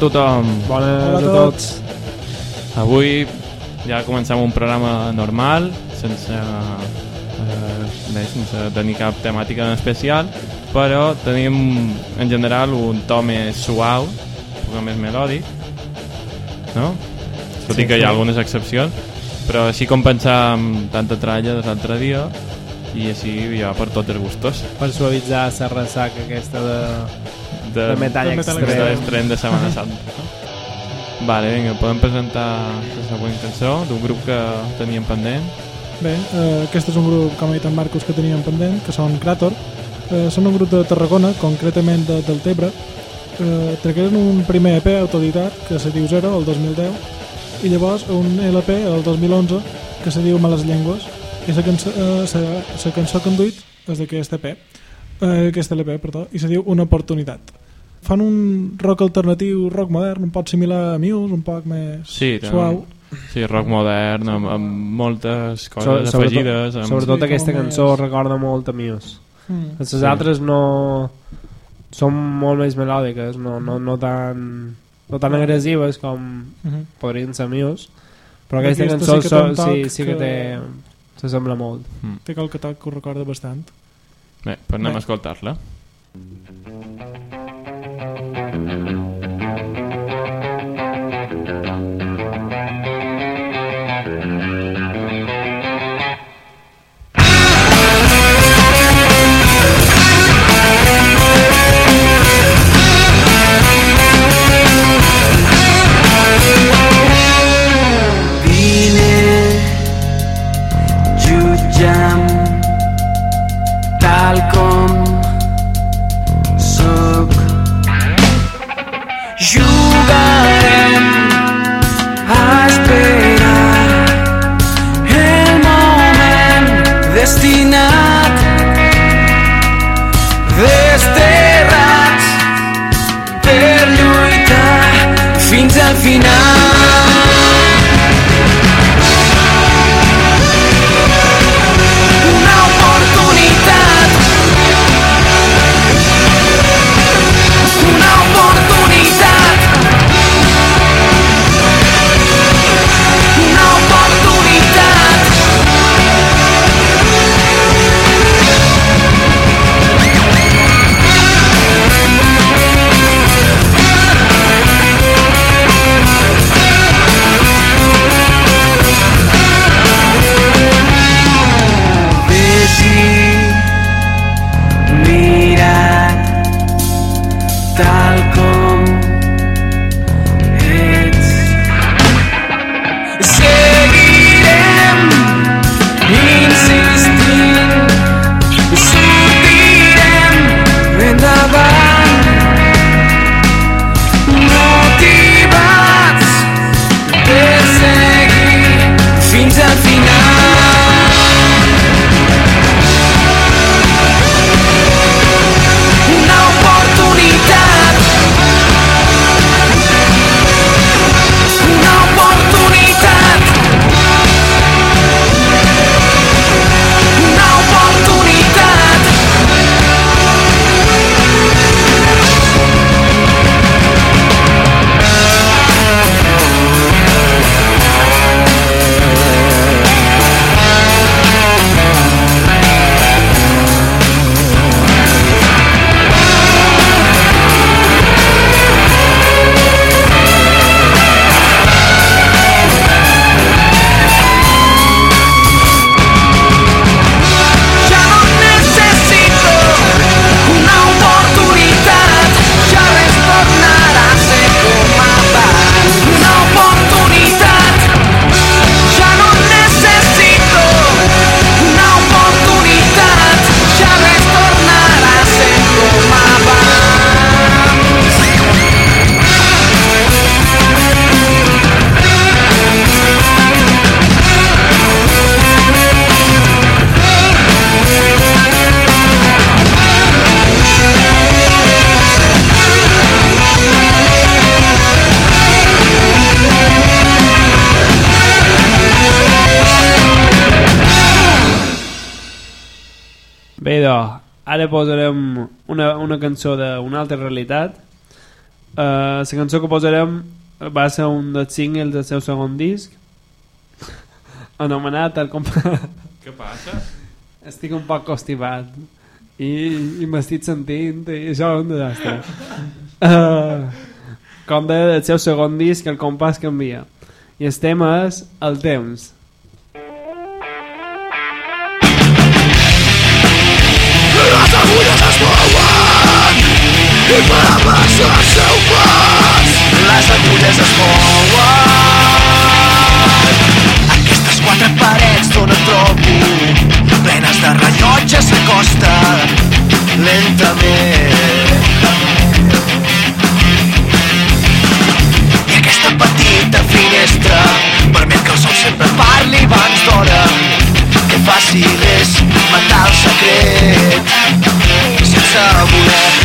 Hola a tothom. Bones Hola a a tots. Avui ja comencem un programa normal, sense, eh, bé, sense tenir cap temàtica en especial, però tenim en general un to més suau, un poc més melòdic, no? Tot Sí, i que hi ha sí. algunes excepcions, però així com pensàvem tanta tralla de l'altre dia, i així ja per tots els gustos. Per suavitzar la ressaca aquesta de, De, de metall de metall extrem. de Setmana Santa. Vale, vinga, podem presentar la següent cançó d'un grup que teníem pendent. Bé, eh, aquest és un grup, com ha dit en Marcos, que teníem pendent, que són Krator. Eh, són un grup de Tarragona, concretament de, del Tebre. Eh, tragueren un primer EP autodidat, que se diu Zero, el 2010, i llavors un LP, el 2011, que se diu Males Llengües, i la cançó, eh, sa, sa cançó que han duit és d'aquest EP, eh, aquest LP, perdó, i se diu Una oportunitat. Fan un rock alternatiu, rock modern, un poc similar a Muse, un poc més Sí, suau. Sí, rock modern, amb, amb moltes So- coses afegides. Amb... Sobretot Sí, aquesta cançó més- recorda molt a Muse. Mm. Les Sí. altres no... Són molt més melòdiques, no, no, no tan no tan agressives com Mhm. podrien ser Muse, però aquesta Aquesta cançó sí que so, sí, sí que que- té... S'assembla molt. Mm. Té qualque toc que ho recorda bastant. Bé, pues anem Bé. a ara posarem una, una cançó d'una altra realitat, Uh, la cançó que posarem va ser un dels singles del seu segon disc anomenat el comp... Què passa? estic un poc constipat i, i m'estic sentint i això és un desastre. Uh, com deia el seu segon disc el compàs canvia i el tema és el temps i per abraçar el seu pas les agulles es mouen aquestes quatre parets d'on et trobo plenes de rellotges s'acosten lentament i aquesta petita finestra permet que el sol sempre parli abans d'hora que fàcil és matar el secret sense voler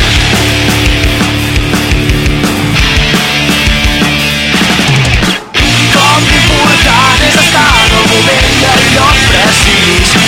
please.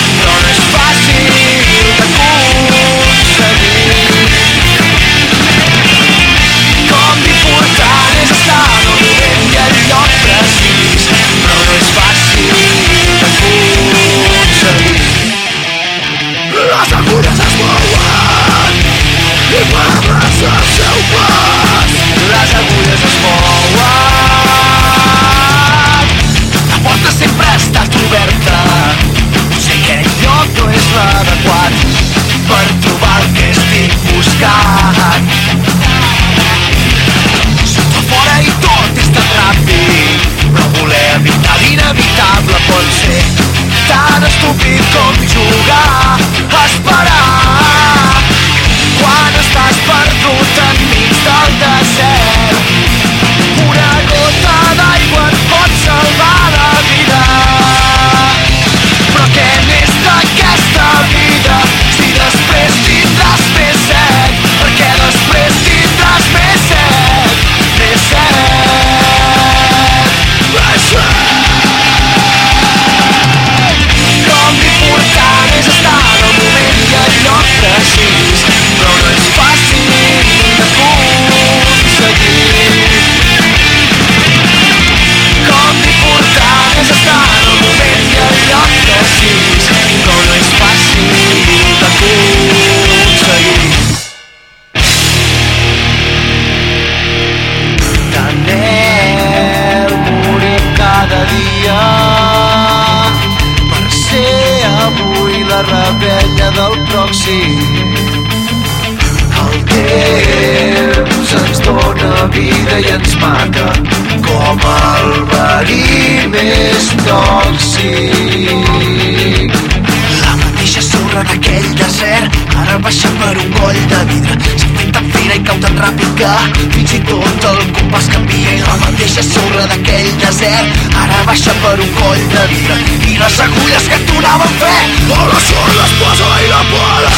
Desert ara baixa per un coll de vidre i les agulles que et donaven fe. A la sort les posa i la poda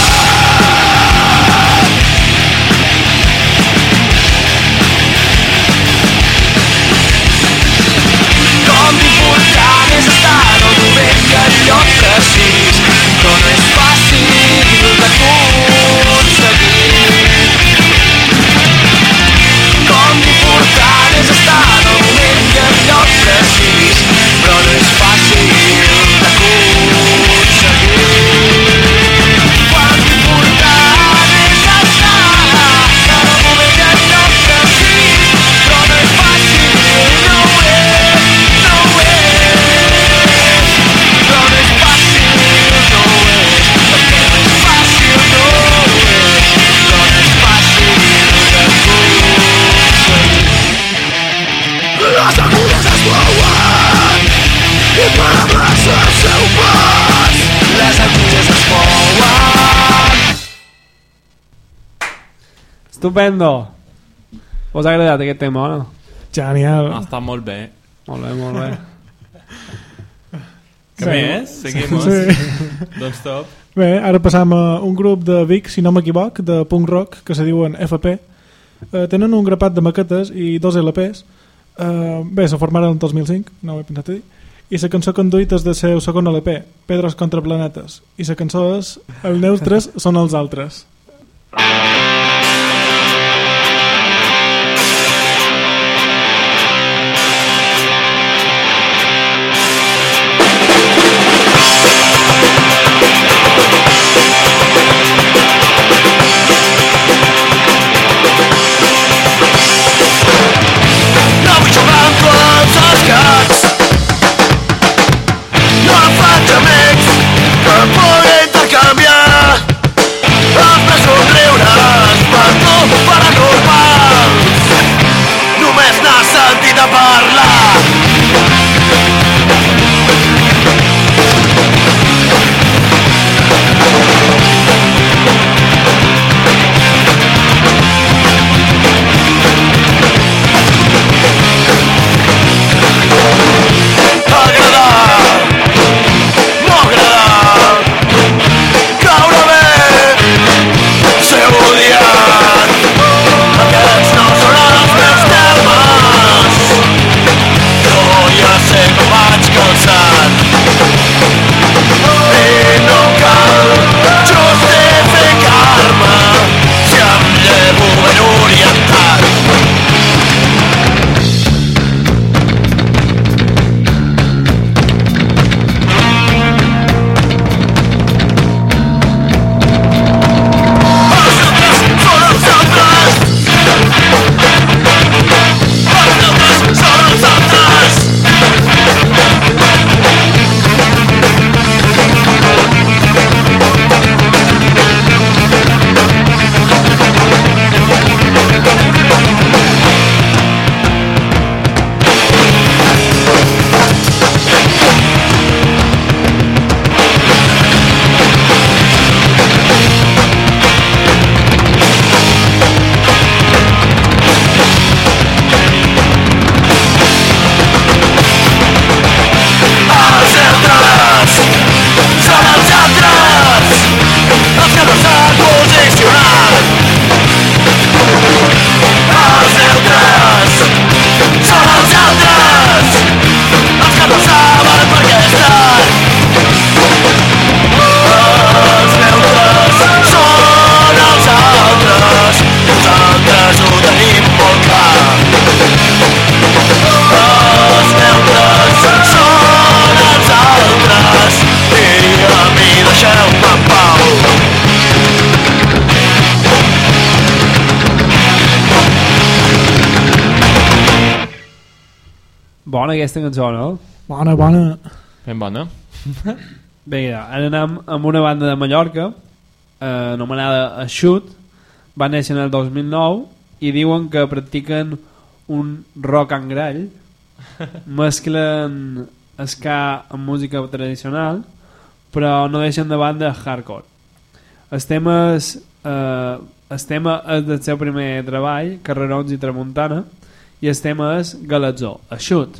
estupendo us ha agradat aquest tema o no? Genial. Ha estat molt bé. molt bé, molt bé Què Sí. més? Seguimos. Sí. Doncs top. Bé, ara passam a un grup de Vic, si no m'equivoc, de punk rock, que se diuen FP. Eh, tenen un grapat de maquetes i dos LPs. Eh, bé, se formaren el 2005, no ho he pensat a dir. I la cançó que han duit és de seu segon LP, Pedres contra planetes. I la cançó és Els neutres són els altres. Thank Bona aquesta cançó, no? Bona, bona. Ben bona. Vinga, ara anem amb una banda de Mallorca eh, anomenada Shoot va néixer en el 2009 i diuen que practiquen un rock en grall mesclen ska amb música tradicional però no deixen de banda hardcore el tema és, eh, el tema és del seu primer treball Carrerons i Tramuntana i el tema és Galatzó, a Shoot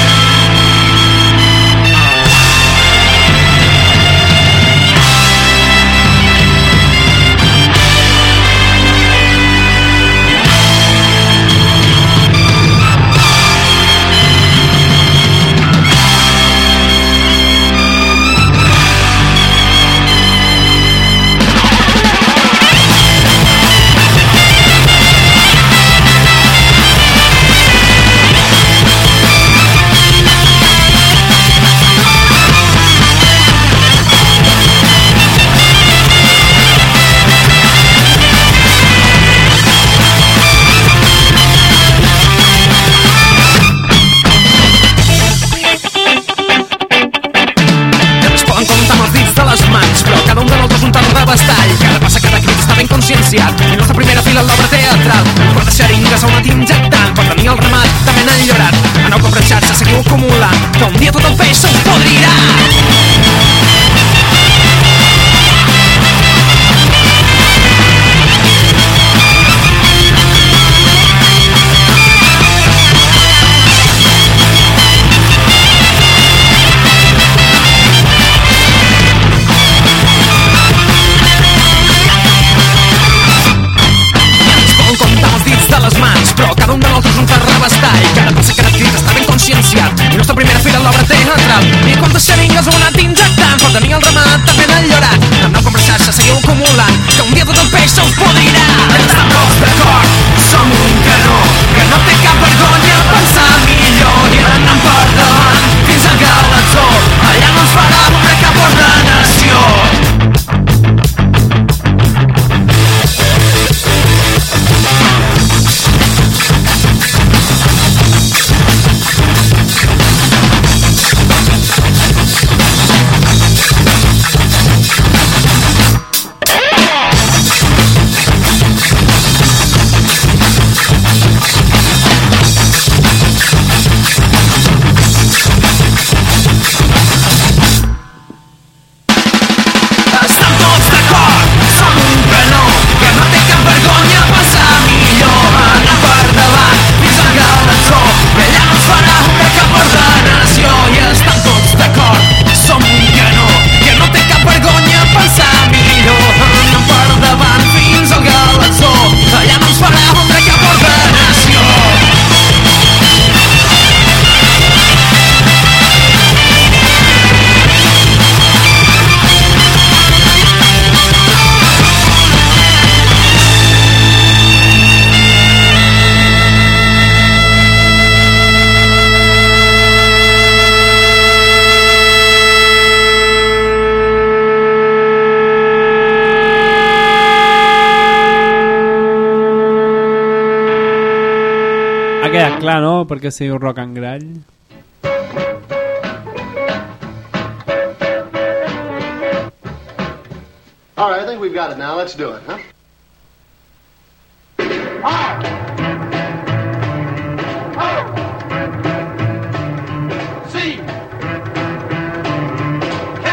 ha quedat clar, no? perquè si diu rock en grall All right, I think we've got it now. Let's do it, huh? C K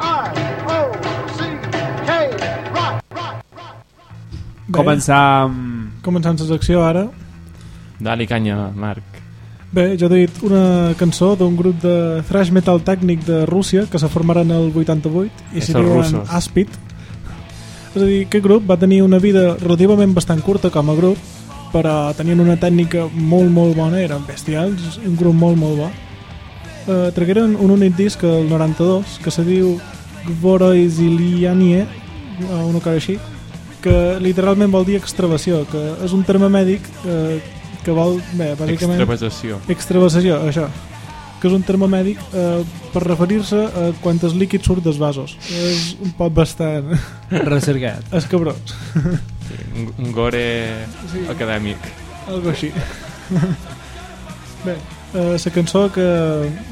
R O C K rock rock. Bé, començar amb... Començant la secció ara. Dali canya, Marc. Bé, jo he dit una cançó d'un grup de thrash metal tècnic de Rússia que se formaren el 88 i s'hi diuen. Aspid. És a dir, aquest grup va tenir una vida relativament bastant curta com a grup, però tenien una tècnica molt, molt bona, eren bestials, un grup molt, molt bo. Eh, tragueren un únic disc el 92 que se diu Gvoroizilianie, o una cosa així, que literalment vol dir extravació, que és un terme mèdic eh, que vol, bé, bàsicament... Extravasació. Extravasació, això que és un terme mèdic eh, per referir-se a quantes líquids surt dels vasos és un poc bastant recercat escabrós Un, un gore acadèmic. algo així. Bé, eh, la cançó que,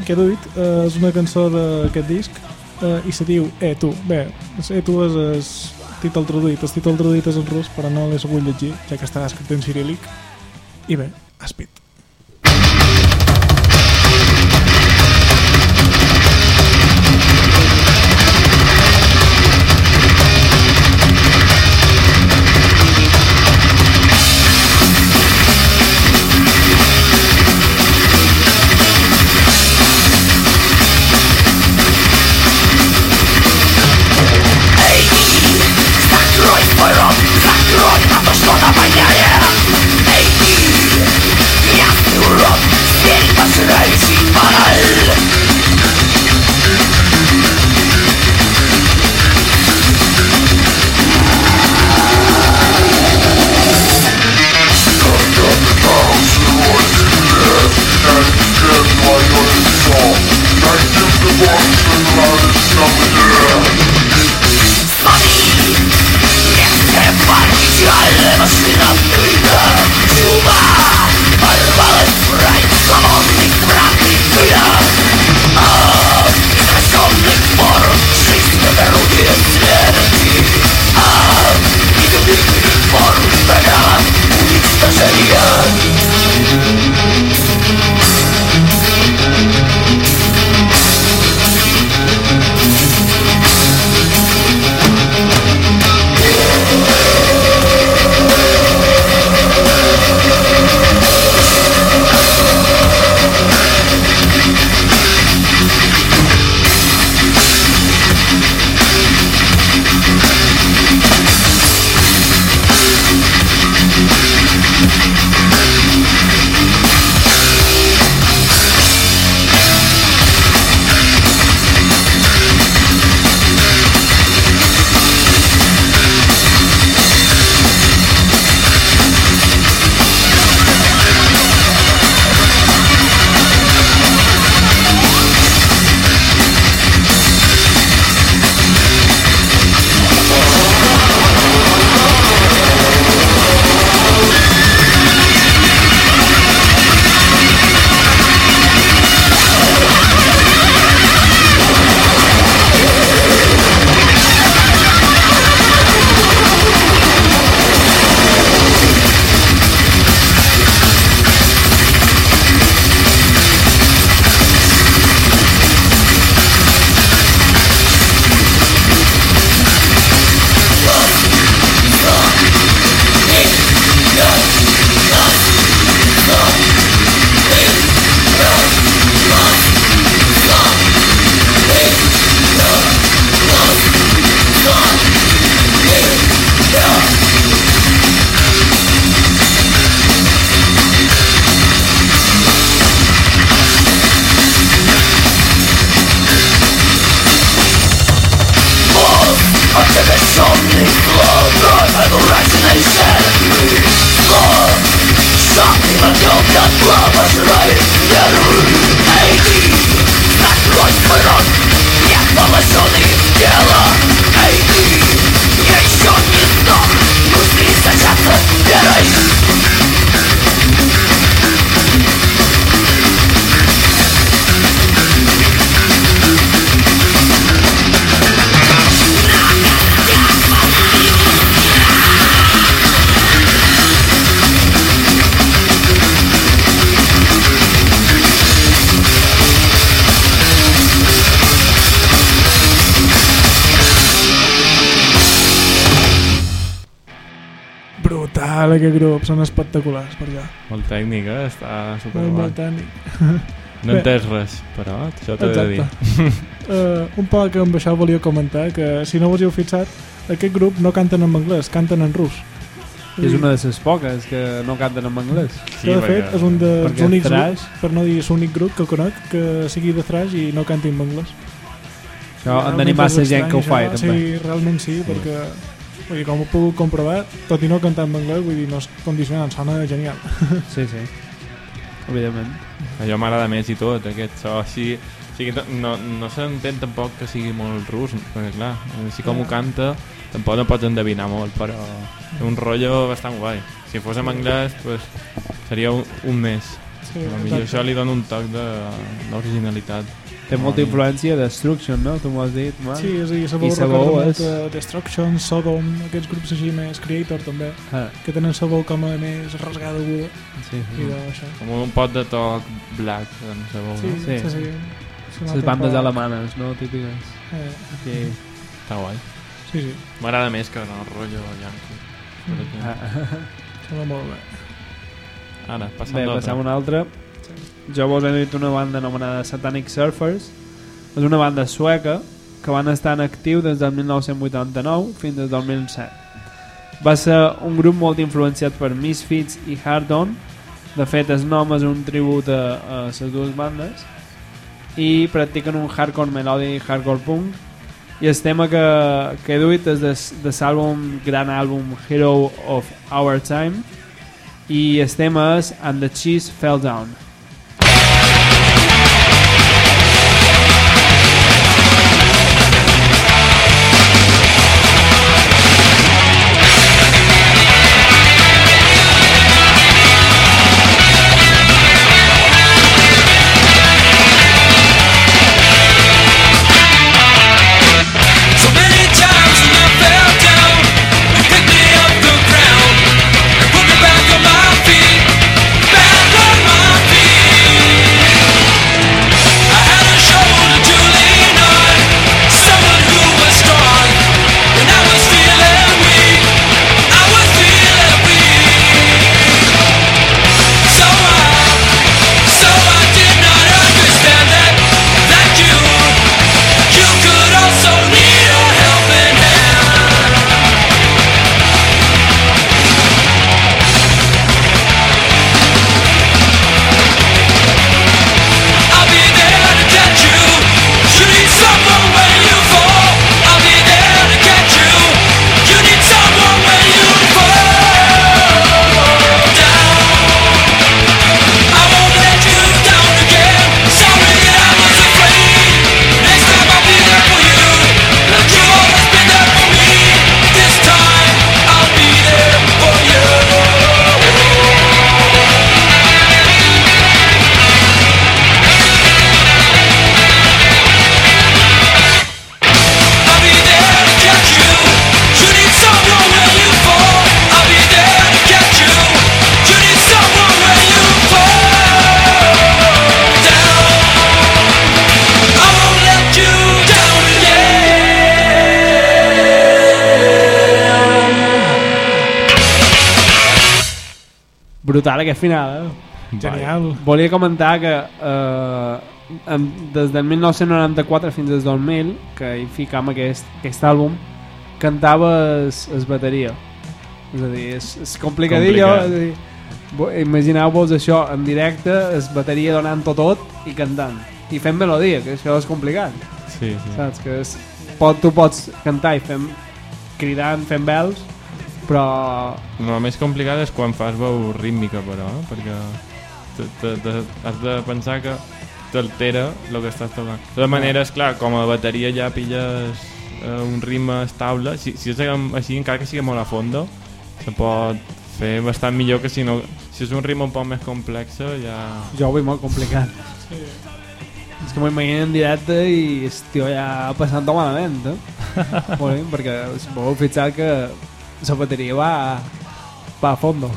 que he duit eh, és una cançó d'aquest disc eh, i se diu E tu. Bé, E tu és el títol traduït. El títol traduït és en rus, però no l'he sabut llegir, ja que està escrit en cirílic. I bé, Aspit. Brutal, aquest grup, són espectaculars per allà. Molt tècnic, eh? Està Molt, superguai. molt tècnic. No Bé. entès res, però això t'ho he de dir. Exacte. uh, un poc amb això volia comentar que si no hi heu fixat, aquest grup no canten en anglès, canten en rus. És una de les poques que no canten en anglès. Sí, de fet, és un dels únics thrash- grups, per no dir l'únic grup que conec que sigui de thrash i no canti en anglès. Això han d'animar la gent que ho fa, també. Sí, realment sí, perquè vull dir, com ho puc comprovar, tot i no cantar en anglès, vull dir, no és condicionant, sona genial. Sí, sí. Evidentment. Allò m'agrada més i tot, aquest so així O sigui, no, no s'entén tampoc que sigui molt rus, perquè clar, així com ho canta, tampoc no pots endevinar molt, però és un rotllo bastant guai. Si fos en anglès, pues, seria un, un més. Sí, exacte. això li dona un toc de- d'originalitat. Té molta influència de Destruction, no? Tu m'ho has dit, Marc? Sí, és a dir, I Sabou Sabou recorda és- molt a Destruction, Sodom, aquests grups així més Creator també, Ah, que tenen sa veu com a més rasgada aguda sí, i sí. d'això. Com un pot de toc black, no sé, Sí, no? sí, Sí. sí. sí. Les bandes alemanes, no? Típiques. Eh, Sí. Està guai. sí, sí, M'agrada més que el rotllo yankee. exemple. Ah, sembla molt bé. Ara, passant Bé, passem a una altra. Jo vos he dit una banda anomenada Satanic Surfers. És una banda sueca que van estar en actiu des del 1989 fins al 2007. Va ser un grup molt influenciat per Misfits i Hard On. De fet, el nom és un tribut a, a les dues bandes i practiquen un hardcore melòdic i hardcore punk i el tema que, que he duit és de, de l'àlbum, gran àlbum Hero of Our Time i el tema és And the Cheese Fell Down brutal aquest final eh? Genial. volia comentar que eh, en, des del 1994 fins al 2000 que hi ficam aquest, aquest àlbum cantava es, es bateria és a dir, és, és complicadillo Complicat. és a dir, vo- imagineu-vos això en directe es bateria donant-ho tot i cantant i fent melodia, que això és complicat Sí, sí. saps? Que és, pot, tu pots cantar i fem, cridant, fent vels però El més complicat és quan fas veu rítmica, però, eh? perquè te, te, te, has de pensar que t'altera el que estàs tocant. De totes maneres, clar, com a bateria ja pilles eh, un ritme estable, si, si és així, encara que sigui molt a fondo, se pot fer bastant millor que si no... Si és un ritme un poc més complex, ja... jo ho veig molt complicat Sí. És que m'ho imagino en directe i estic ja passant-ho malament, eh? Molt bé, perquè us vau fixar que la bateria va, va a fondo.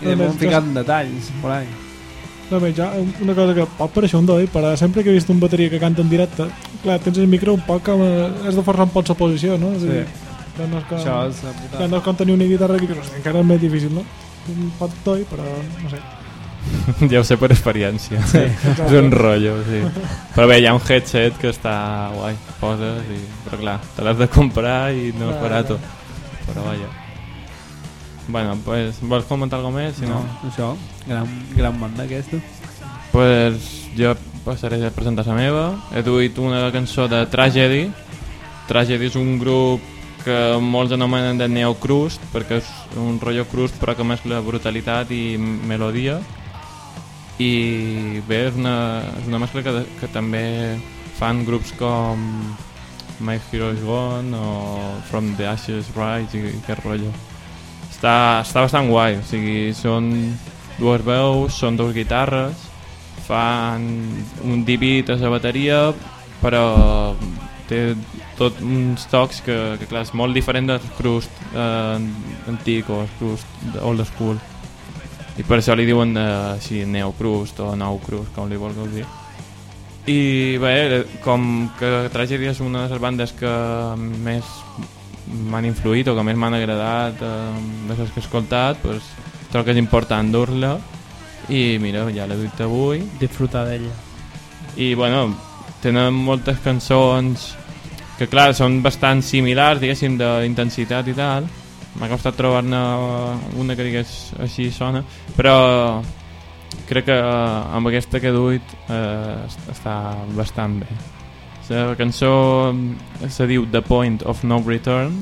I de m'ho ficat detalls, por ahí. No, bé, ja, una cosa que pot parèixer un doi, però sempre que he vist un bateria que canta en directe, clar, tens el micro un poc com... a- Has de forçar un poc la posició, no? És Sí. dir, no és com, Això és la no és com tenir una guitarra que dius, encara és més difícil, no? Un pot doi, però no sé. ja ho sé per experiència. Sí, és un rotllo, sí. Però bé, hi ha un headset que està guai, poses i... Però clar, te l'has de comprar i no és Clar, barato. Però vaja. Bueno, pues, vols comentar alguna més? Si no, No, això, gran, gran banda aquesta. pues jo passaré a presentar la meva. He duit una cançó de Tragedy. Tragedy és un grup que molts anomenen de neocrust perquè és un rotllo crust però que mescla brutalitat i melodia i bé, és una, és una mescla que, que també fan grups com My Hero is Gone o From the Ashes Rise i aquest rotllo. Està, està bastant guai o sigui, són dues veus són dues guitarres fan un divit a la bateria però té tot uns tocs que, que clar, és molt diferent del crust eh, antic o el crust old school. I per això li diuen eh, així neocrust o nou crust com li vulgueu dir i bé, com que Tragedy és una de les bandes que més m'han influït o que més m'han agradat eh, de les que he escoltat pues, trobo que és important dur-la. I mira, ja l'he duit avui. Disfrutar d'ella. i bueno, tenen moltes cançons que clar, són bastant similars diguéssim d'intensitat i tal. M'ha costat trobar-ne una que digués així sona però crec que eh, amb aquesta que he duit eh, est- està bastant bé. La cançó eh, se diu The Point of No Return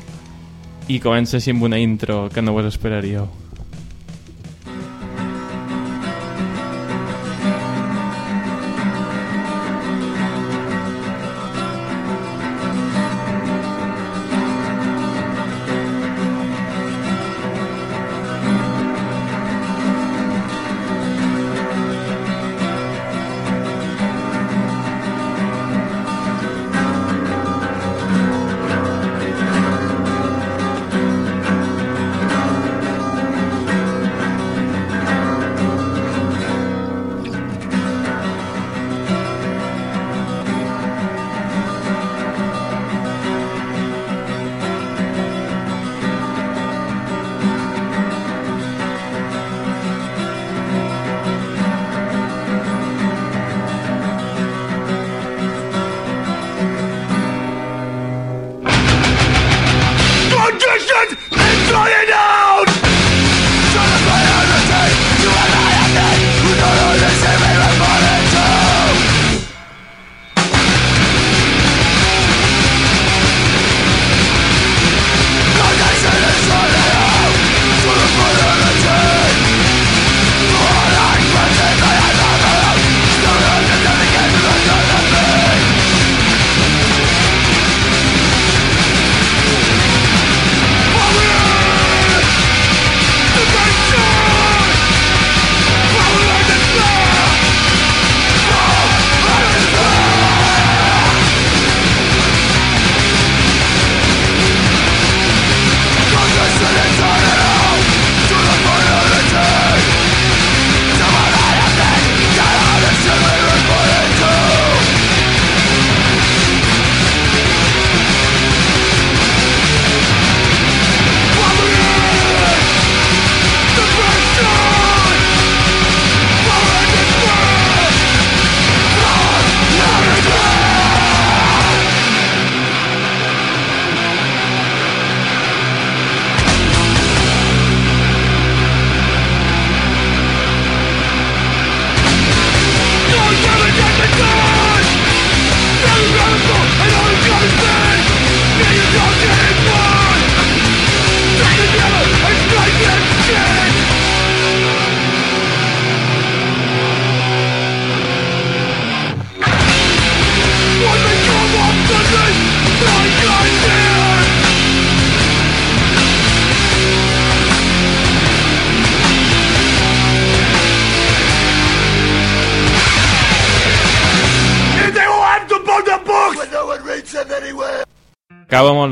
i comença així amb una intro que no us esperaríeu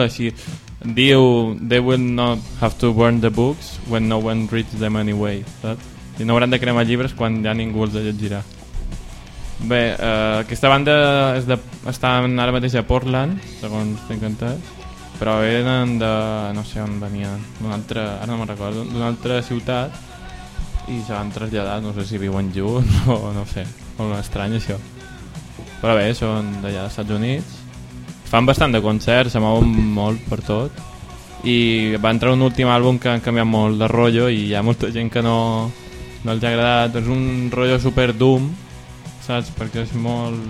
molt així diu they will not have to burn the books when no one reads them anyway. Saps? i no hauran de cremar llibres quan ja ningú els llegirà. Bé, eh, aquesta banda és de, estan ara mateix a Portland segons tinc entès però eren de... no sé on venien d'una altra, ara no me'n recordo d'una altra ciutat i se van traslladar, no sé si viuen junts o no sé, molt estrany això. Però bé, són d'allà dels Estats Units fan bastant de concerts, se mouen molt per tot i va entrar un últim àlbum que han canviat molt de rotllo i hi ha molta gent que no, no els ha agradat és un rotllo super doom saps? perquè és molt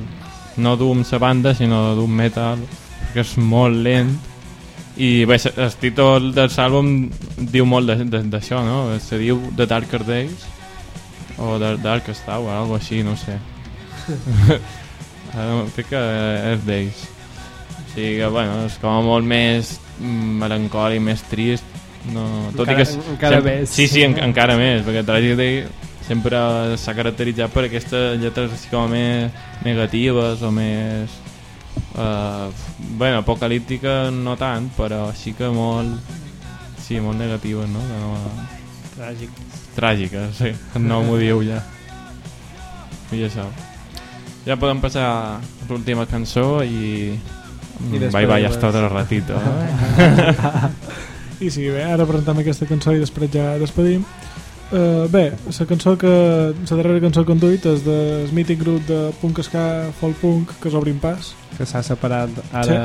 no doom sa banda sinó doom metal perquè és molt lent i bé, el títol del àlbum diu molt d'això no? se diu The Darker Days o de- d'Arcastau o algo així, no sé. Crec que és d'ells. Sigui que, bueno, és com molt més melancòlic, més trist. No, tot Encara- i que... encara sempre- més. Sí, sí, en, encara més, perquè Tragedy sempre s'ha caracteritzat per aquestes lletres així com més negatives o més... Uh, bueno, apocalíptica no tant, però sí que molt... Sí, molt negatives, no? Que no Tràgic. tràgiques, sí. No m'ho diu ja. I això. Ja podem passar a l'última cançó i... I I bye bye, hasta otro ratito. I sí, bé, ara presentem aquesta cançó i després ja despedim. Uh, bé, la cançó que la darrera cançó que han duit és del mític grup de punk ska folk punk que és Obrim Pas Que s'ha separat ara...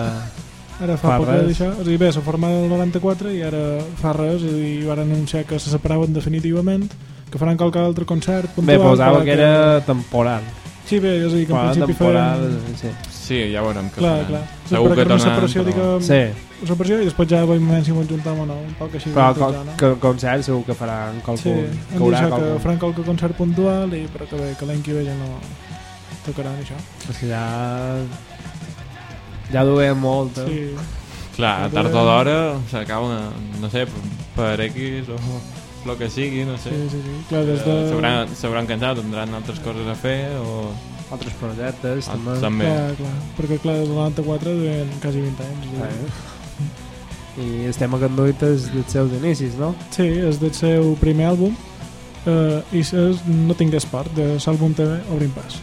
ara fa, Fa poc res. d'això a dir, bé, s'ha format el 94 i ara fa res dir, van anunciar que se separaven definitivament que faran qualque altre concert Bé, puntual, posava però que era temporal. Sí, bé, és a dir, que en principi feien sí. Sí, ja veurem què clar, faran. clar Segur que una tornaran, separació, però... diguem, Sí, separació i després ja veiem si ens juntem o no un poc així però de co ja, no? que concert segur que faran Sí, qualcun. han que haurà dit que qualcun. faran qualque concert puntual i però que bé, que l'any que ve ja no tocaran això. És que ja... Ja duem molt, eh? Sí. Clar, tard o d'hora s'acaba, no sé, per X o el que sigui, no sé. Sí, sí, sí. Clar, des de... Eh, S'hauran cansat, tindran altres coses a fer o... Altres projectes, Ah, també. també. Clar, clar. Perquè clar, des del 94 duen quasi 20 anys. Ah, Sí, eh? I estem a conduït des dels seus inicis, no? sí és del seu primer àlbum eh, i és No tinc esport, de l'àlbum TV Obrim Pas.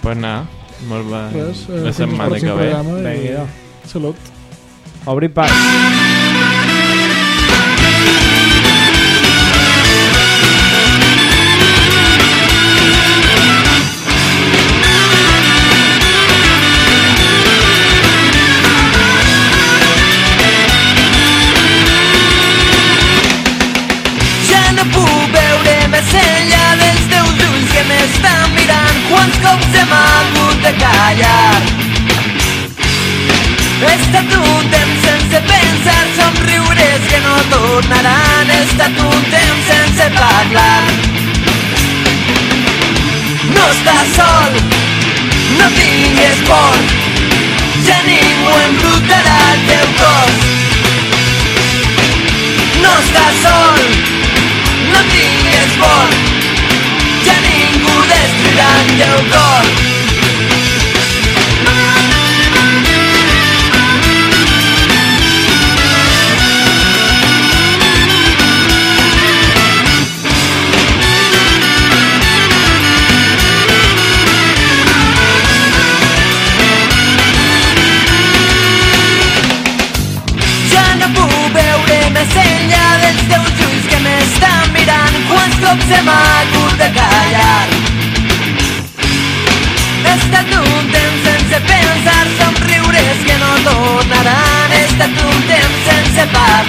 Per anar, molt bé. Res, eh, la setmana que ve. programa i Vinga. Salut. Obrim pas. No tingues por, ja ningú destruirà el teu cor.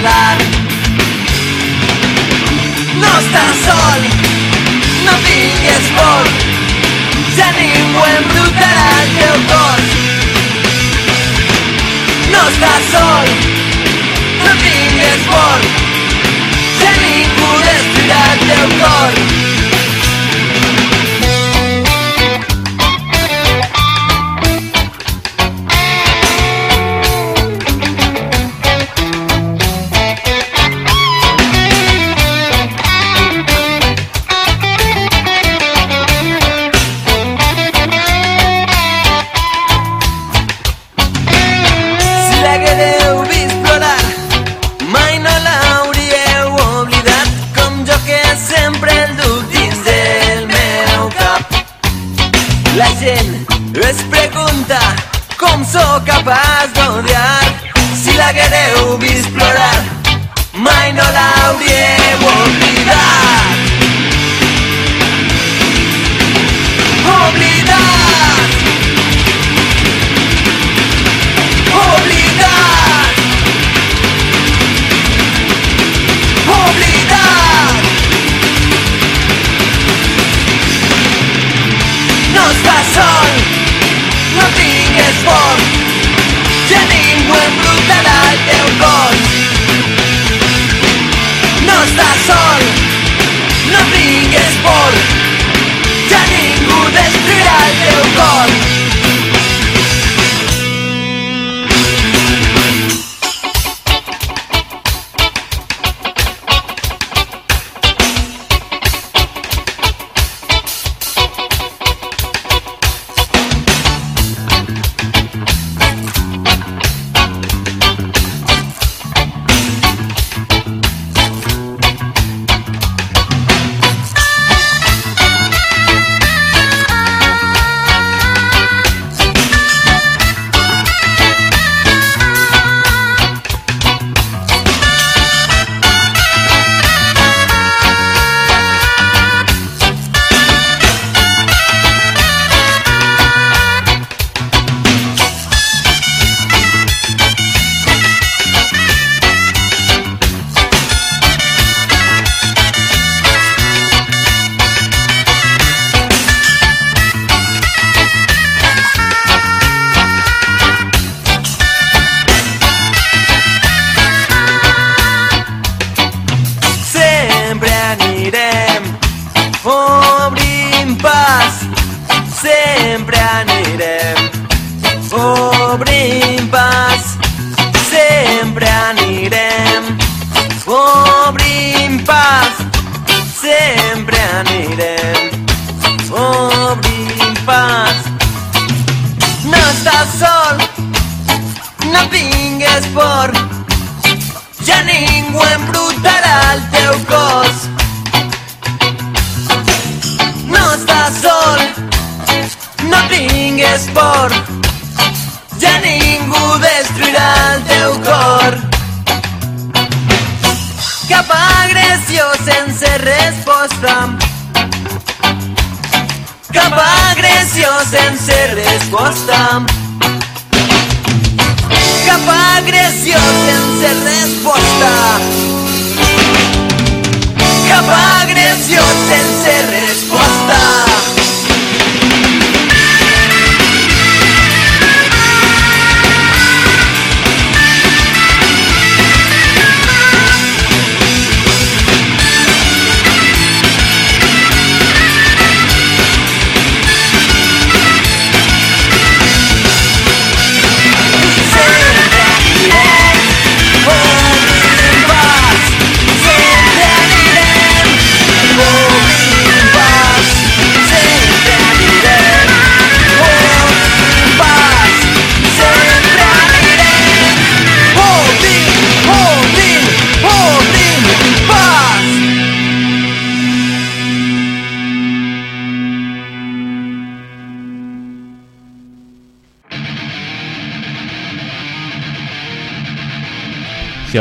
Parlar. No estàs sol, no tingues por, ja ningú embrutarà el teu cos. No estàs sol, no tingues por, ja ningú destruirà el teu cor.